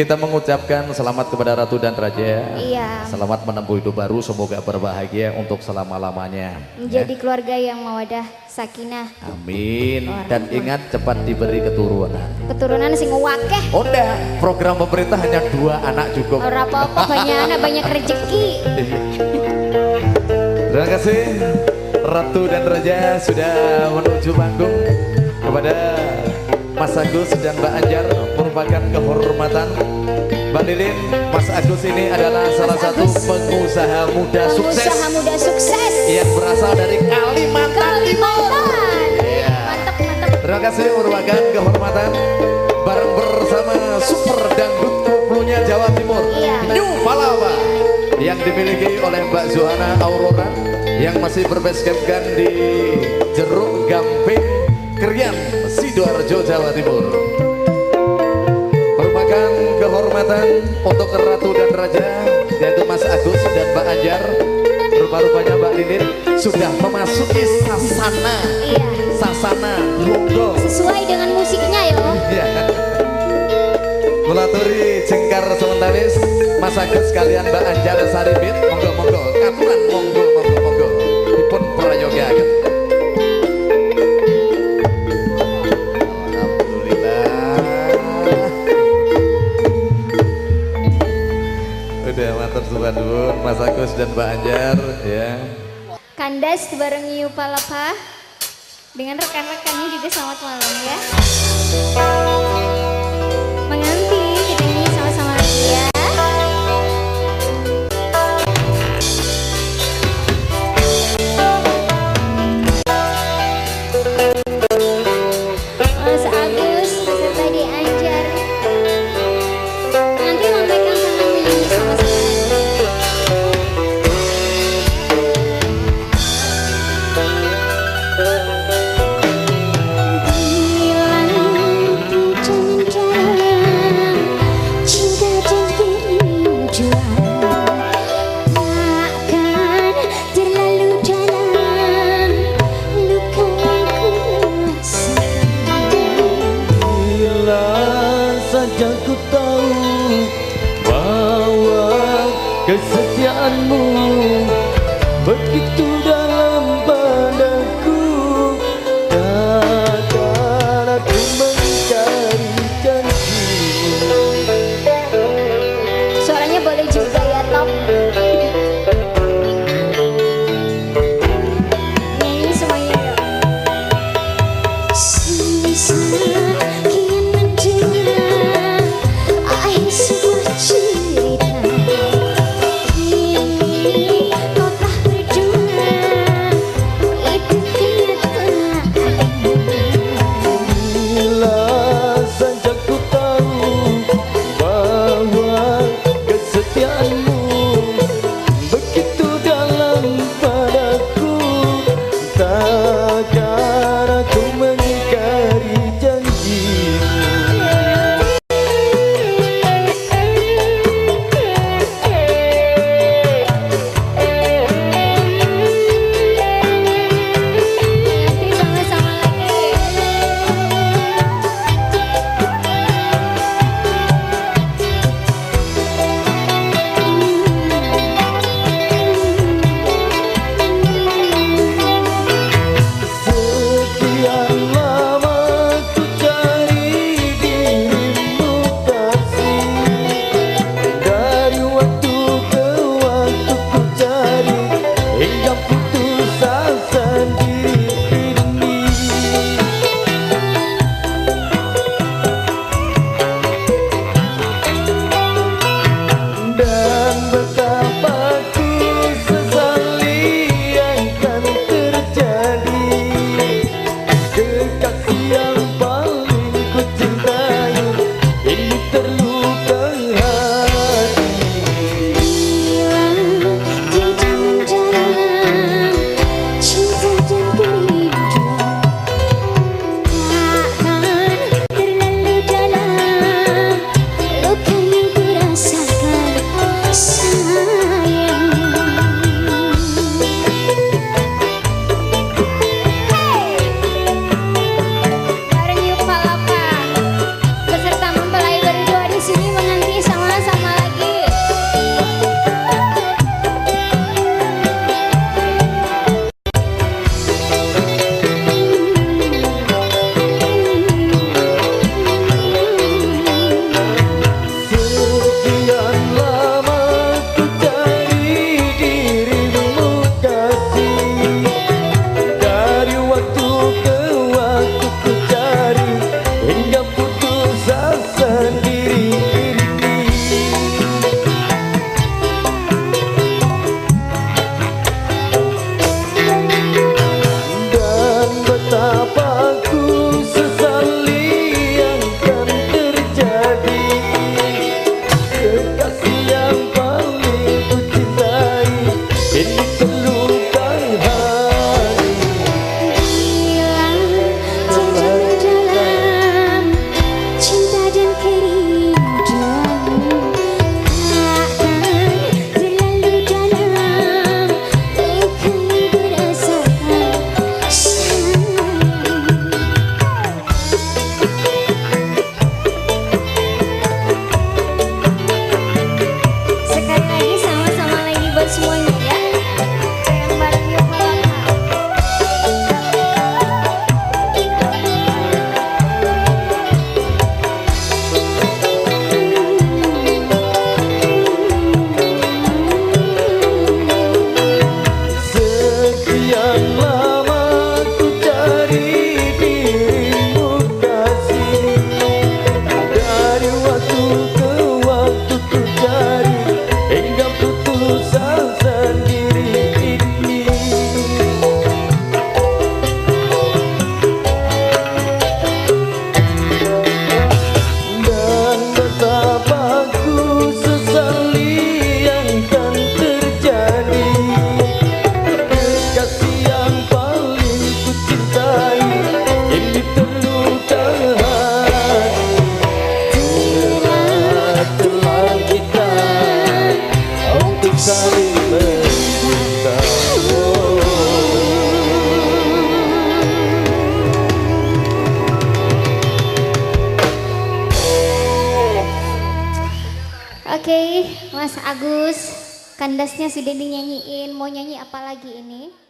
Kita mengucapkan selamat kepada Ratu dan Raja. Iya. Selamat menempuh hidup baru, semoga berbahagia untuk selama-lamanya. Menjadi Ya. keluarga yang mawadah, sakinah, Amin. Dan ingat cepat diberi keturunan. keturunan sing wakeh. Oh enggak, program pemerintah hanya dua anak cukup. Ora apa-apa banyak anak banyak rezeki. Terima kasih Ratu dan Raja sudah menuju panggung kepada Mas Agus dan Mbak Anjar merupakan kehormatan Mbak Lilin, Mas Agus ini adalah salah Mas satu Agus. pengusaha muda sukses Pengusaha muda sukses. yang berasal dari Kalimantan Timur. Iya. Mantap, mantap. Terima kasih merupakan kehormatan bareng bersama Super Dangdut Koplonya Jawa Timur Iya. New Palapa yang dimiliki oleh Mbak Zohana Aurora yang masih berbasecampkan di Jeruk Gamping Krian Sidoarjo Jawa Timur kehormatan untuk Ratu dan Raja yaitu Mas Agus dan Mbak Anjar. Rupa-rupanya Mbak Lilin sudah memasuki sasana. Iya. sasana monggo Sesuai dengan musiknya ya. ya Kulaturi jengkar sementaris Mas Agus kalian Mbak Anjar Saribit monggo monggo monggo monggo Kandas bareng Yu Palapa dengan rekan-rekannya juga selamat malam ya. Agus, kandasnya sudah dinyanyiin. Mau nyanyi apa lagi ini?